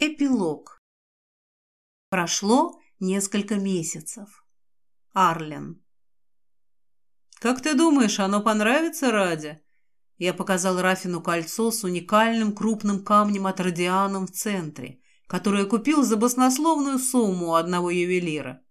Эпилог. Прошло несколько месяцев. Арлен. «Как ты думаешь, оно понравится Раде?» Я показал Рафину кольцо с уникальным крупным камнем от радианом в центре, которое купил за баснословную сумму у одного ювелира.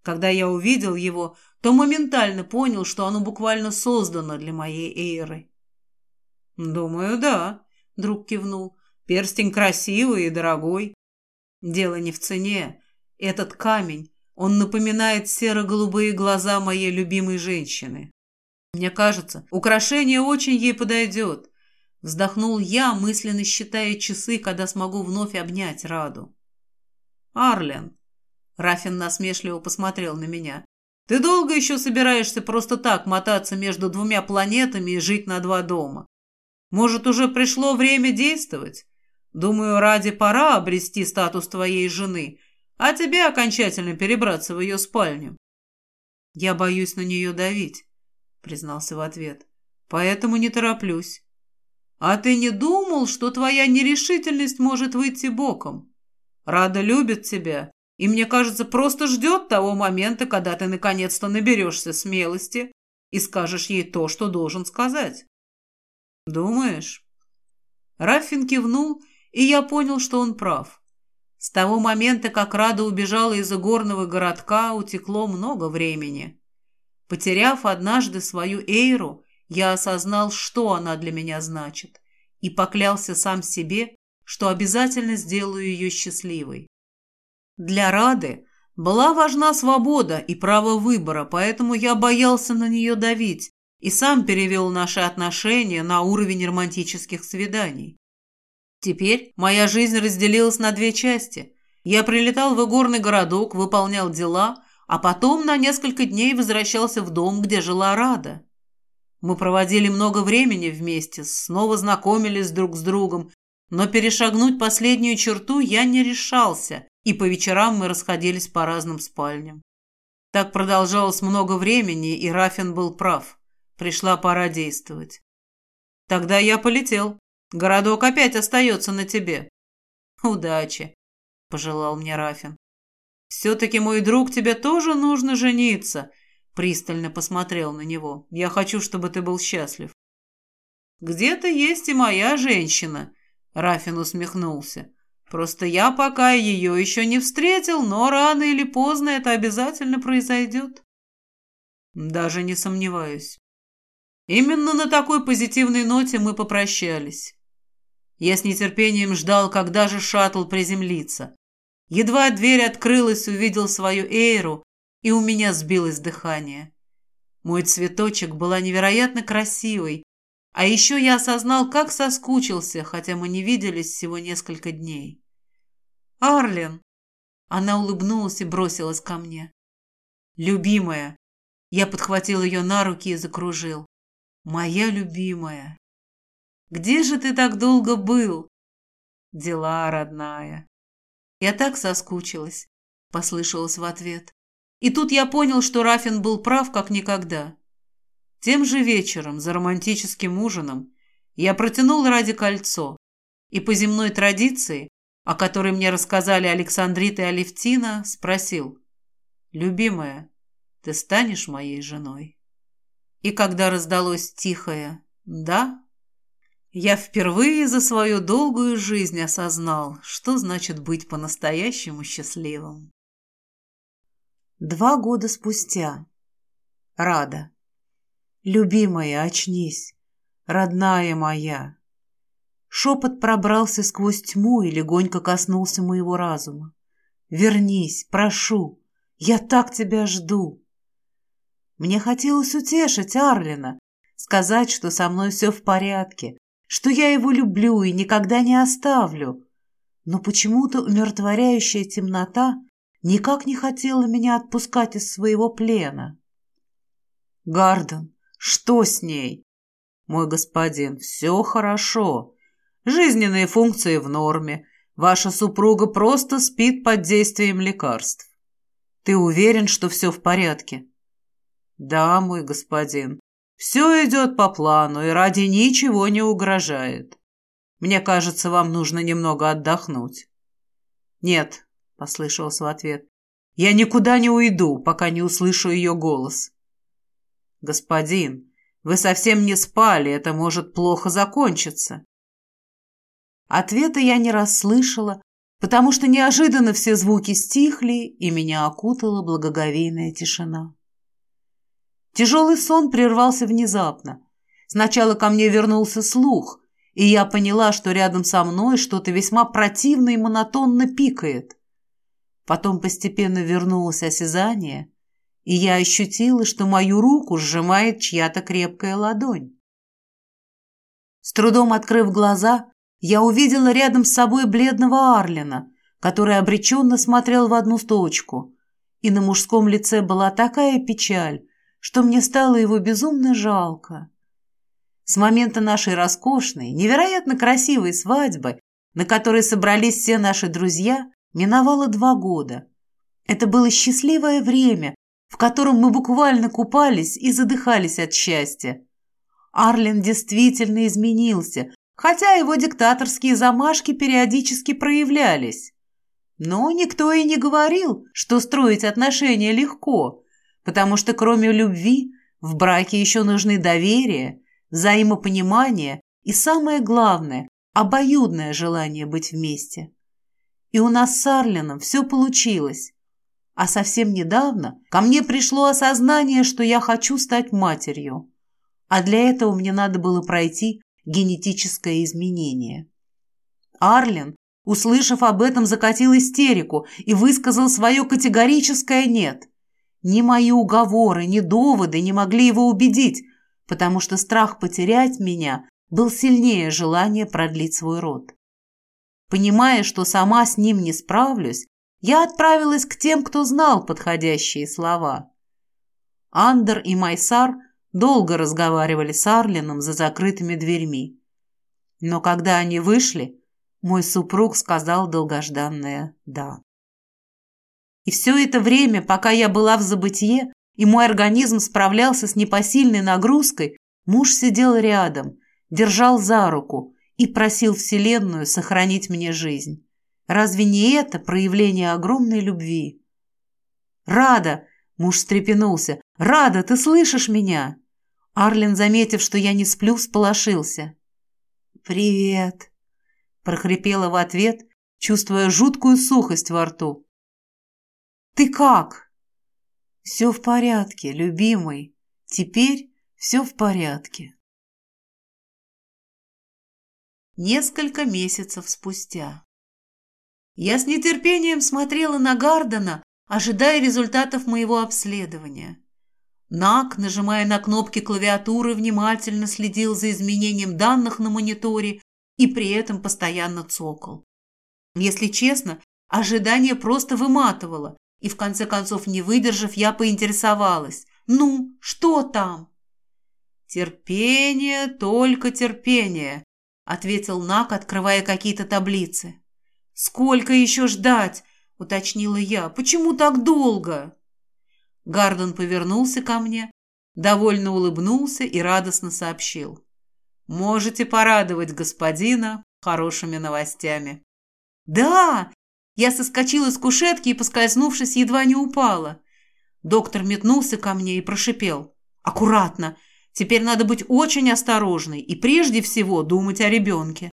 Когда я увидел его, то моментально понял, что оно буквально создано для моей эйры. «Думаю, да», — друг кивнул. Перстень красивый и дорогой. Дело не в цене. Этот камень, он напоминает серо-голубые глаза моей любимой женщины. Мне кажется, украшение очень ей подойдет. Вздохнул я, мысленно считая часы, когда смогу вновь обнять Раду. «Арлен», — Рафин насмешливо посмотрел на меня, — «ты долго еще собираешься просто так мотаться между двумя планетами и жить на два дома? Может, уже пришло время действовать? Думаю, ради пора обрести статус твоей жены, а тебе окончательно перебраться в ее спальню. Я боюсь на нее давить, признался в ответ, поэтому не тороплюсь. А ты не думал, что твоя нерешительность может выйти боком? Рада любит тебя, и, мне кажется, просто ждет того момента, когда ты наконец-то наберешься смелости и скажешь ей то, что должен сказать. Думаешь? Раффин кивнул и я понял, что он прав. С того момента, как Рада убежала из игорного городка, утекло много времени. Потеряв однажды свою Эйру, я осознал, что она для меня значит, и поклялся сам себе, что обязательно сделаю ее счастливой. Для Рады была важна свобода и право выбора, поэтому я боялся на нее давить и сам перевел наши отношения на уровень романтических свиданий. Теперь моя жизнь разделилась на две части. Я прилетал в игорный городок, выполнял дела, а потом на несколько дней возвращался в дом, где жила Рада. Мы проводили много времени вместе, снова знакомились друг с другом, но перешагнуть последнюю черту я не решался, и по вечерам мы расходились по разным спальням. Так продолжалось много времени, и Рафин был прав. Пришла пора действовать. Тогда я полетел. Городок опять остается на тебе. Удачи, пожелал мне Рафин. Все-таки, мой друг, тебе тоже нужно жениться. Пристально посмотрел на него. Я хочу, чтобы ты был счастлив. Где-то есть и моя женщина, Рафин усмехнулся. Просто я пока ее еще не встретил, но рано или поздно это обязательно произойдет. Даже не сомневаюсь. Именно на такой позитивной ноте мы попрощались. Я с нетерпением ждал, когда же шаттл приземлится. Едва дверь открылась, увидел свою Эйру, и у меня сбилось дыхание. Мой цветочек была невероятно красивой, а еще я осознал, как соскучился, хотя мы не виделись всего несколько дней. «Арлен!» Она улыбнулась и бросилась ко мне. «Любимая!» Я подхватил ее на руки и закружил. «Моя любимая!» Где же ты так долго был? Дела, родная. Я так соскучилась, послышалось в ответ. И тут я понял, что Рафин был прав как никогда. Тем же вечером, за романтическим ужином, я протянул ради кольцо, и по земной традиции, о которой мне рассказали Александрит и Алевтина, спросил, «Любимая, ты станешь моей женой?» И когда раздалось тихое «да», я впервые за свою долгую жизнь осознал, что значит быть по-настоящему счастливым. Два года спустя. Рада. Любимая, очнись. Родная моя. Шепот пробрался сквозь тьму и легонько коснулся моего разума. Вернись, прошу. Я так тебя жду. Мне хотелось утешить Арлина, сказать, что со мной все в порядке, что я его люблю и никогда не оставлю. Но почему-то умиротворяющая темнота никак не хотела меня отпускать из своего плена. «Гарден, что с ней?» «Мой господин, все хорошо. Жизненные функции в норме. Ваша супруга просто спит под действием лекарств. Ты уверен, что все в порядке?» «Да, мой господин. Все идет по плану и ради ничего не угрожает. Мне кажется, вам нужно немного отдохнуть. «Нет», — послышался в ответ. «Я никуда не уйду, пока не услышу ее голос». «Господин, вы совсем не спали, это может плохо закончиться». Ответа я не расслышала, потому что неожиданно все звуки стихли, и меня окутала благоговейная тишина. Тяжелый сон прервался внезапно. Сначала ко мне вернулся слух, и я поняла, что рядом со мной что-то весьма противно и монотонно пикает. Потом постепенно вернулось осязание, и я ощутила, что мою руку сжимает чья-то крепкая ладонь. С трудом открыв глаза, я увидела рядом с собой бледного Арлина, который обреченно смотрел в одну точку, и на мужском лице была такая печаль, что мне стало его безумно жалко. С момента нашей роскошной, невероятно красивой свадьбы, на которой собрались все наши друзья, миновало два года. Это было счастливое время, в котором мы буквально купались и задыхались от счастья. Арлен действительно изменился, хотя его диктаторские замашки периодически проявлялись. Но никто и не говорил, что строить отношения легко, потому что кроме любви в браке еще нужны доверие, взаимопонимание и, самое главное, обоюдное желание быть вместе. И у нас с Арлином все получилось. А совсем недавно ко мне пришло осознание, что я хочу стать матерью. А для этого мне надо было пройти генетическое изменение. Арлин, услышав об этом, закатил истерику и высказал свое категорическое «нет». Ни мои уговоры, ни доводы не могли его убедить, потому что страх потерять меня был сильнее желания продлить свой род. Понимая, что сама с ним не справлюсь, я отправилась к тем, кто знал подходящие слова. Андер и Майсар долго разговаривали с Арлином за закрытыми дверьми. Но когда они вышли, мой супруг сказал долгожданное «да». И все это время, пока я была в забытье, и мой организм справлялся с непосильной нагрузкой, муж сидел рядом, держал за руку и просил Вселенную сохранить мне жизнь. Разве не это проявление огромной любви? «Рада!» – муж встрепенулся. «Рада, ты слышишь меня?» Арлин, заметив, что я не сплю, всполошился. «Привет!» – прохрипела в ответ, чувствуя жуткую сухость во рту. «Ты как?» «Все в порядке, любимый. Теперь все в порядке». Несколько месяцев спустя. Я с нетерпением смотрела на Гардена, ожидая результатов моего обследования. Нак, нажимая на кнопки клавиатуры, внимательно следил за изменением данных на мониторе и при этом постоянно цокал. Если честно, ожидание просто выматывало, и в конце концов, не выдержав, я поинтересовалась. «Ну, что там?» «Терпение, только терпение», — ответил Нак, открывая какие-то таблицы. «Сколько еще ждать?» — уточнила я. «Почему так долго?» Гарден повернулся ко мне, довольно улыбнулся и радостно сообщил. «Можете порадовать господина хорошими новостями». «Да!» Я соскочила с кушетки и, поскользнувшись, едва не упала. Доктор метнулся ко мне и прошипел. «Аккуратно! Теперь надо быть очень осторожной и прежде всего думать о ребенке».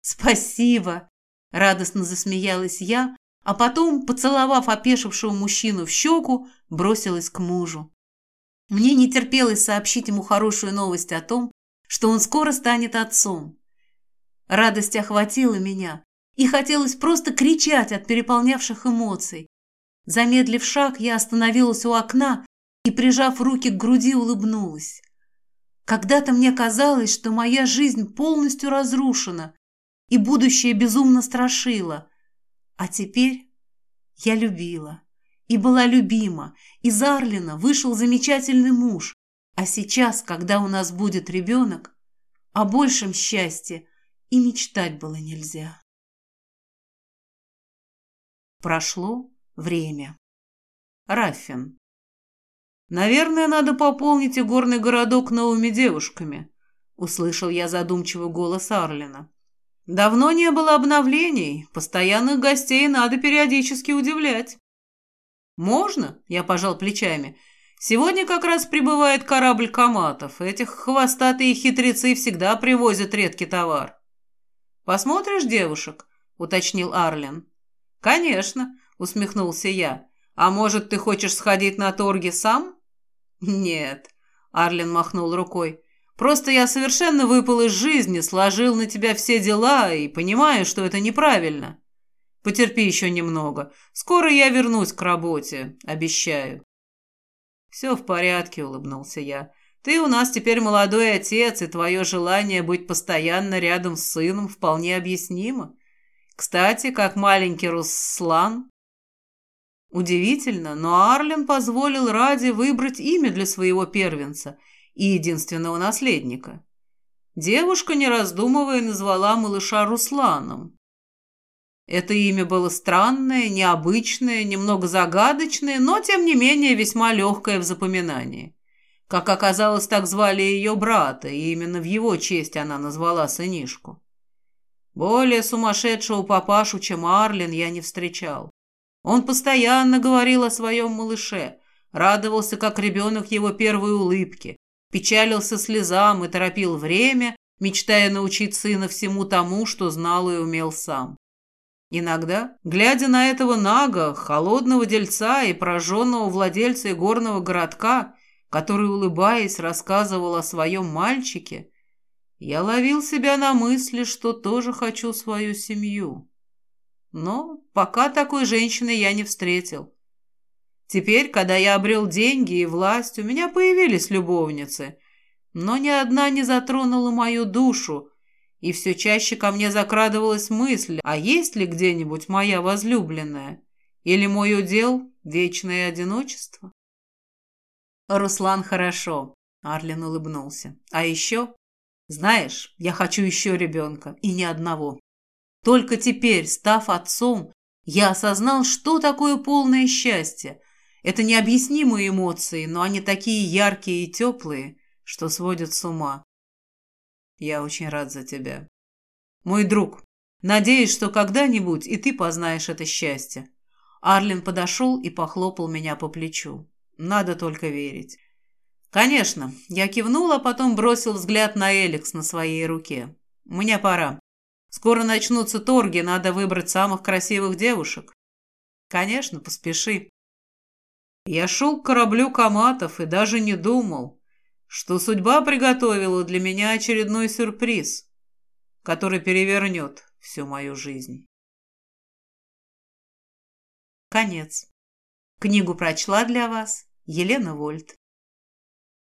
«Спасибо!» – радостно засмеялась я, а потом, поцеловав опешившего мужчину в щеку, бросилась к мужу. Мне не терпелось сообщить ему хорошую новость о том, что он скоро станет отцом. Радость охватила меня, и хотелось просто кричать от переполнявших эмоций. Замедлив шаг, я остановилась у окна и, прижав руки к груди, улыбнулась. Когда-то мне казалось, что моя жизнь полностью разрушена, и будущее безумно страшило. А теперь я любила и была любима. Из Арлина вышел замечательный муж. А сейчас, когда у нас будет ребенок, о большем счастье и мечтать было нельзя. Прошло время. Раффин. «Наверное, надо пополнить игорный городок новыми девушками», — услышал я задумчивый голос Арлина. Давно не было обновлений, постоянных гостей надо периодически удивлять. Можно, я пожал плечами. Сегодня как раз прибывает корабль коматов. Этих хвостатые хитрецы всегда привозят редкий товар. Посмотришь девушек? уточнил Арлен. Конечно, усмехнулся я. А может, ты хочешь сходить на торги сам? Нет, Арлен махнул рукой. Просто я совершенно выпал из жизни, сложил на тебя все дела и понимаю, что это неправильно. Потерпи еще немного. Скоро я вернусь к работе, обещаю. Все в порядке, улыбнулся я. Ты у нас теперь молодой отец, и твое желание быть постоянно рядом с сыном вполне объяснимо. Кстати, как маленький Руслан. Удивительно, но Арлен позволил Ради выбрать имя для своего первенца – и единственного наследника. Девушка, не раздумывая, назвала малыша Русланом. Это имя было странное, необычное, немного загадочное, но, тем не менее, весьма легкое в запоминании. Как оказалось, так звали ее брата, и именно в его честь она назвала сынишку. Более сумасшедшего папашу, чем Арлин, я не встречал. Он постоянно говорил о своем малыше, радовался, как ребенок его первой улыбки, печалился слезам и торопил время, мечтая научить сына всему тому, что знал и умел сам. Иногда, глядя на этого нага, холодного дельца и пораженного владельца горного городка, который, улыбаясь, рассказывал о своем мальчике, я ловил себя на мысли, что тоже хочу свою семью. Но пока такой женщины я не встретил. Теперь, когда я обрел деньги и власть, у меня появились любовницы, но ни одна не затронула мою душу, и все чаще ко мне закрадывалась мысль, а есть ли где-нибудь моя возлюбленная? Или мой удел — вечное одиночество? Руслан хорошо, Арлин улыбнулся. А еще, знаешь, я хочу еще ребенка, и ни одного. Только теперь, став отцом, я осознал, что такое полное счастье, это необъяснимые эмоции, но они такие яркие и теплые, что сводят с ума. Я очень рад за тебя. Мой друг, надеюсь, что когда-нибудь и ты познаешь это счастье. Арлин подошел и похлопал меня по плечу. Надо только верить. Конечно, я кивнул, а потом бросил взгляд на Эликс на своей руке. Мне пора. Скоро начнутся торги, надо выбрать самых красивых девушек. Конечно, поспеши. Я шел к кораблю Каматов и даже не думал, что судьба приготовила для меня очередной сюрприз, который перевернет всю мою жизнь. Конец. Книгу прочла для вас Елена Вольт.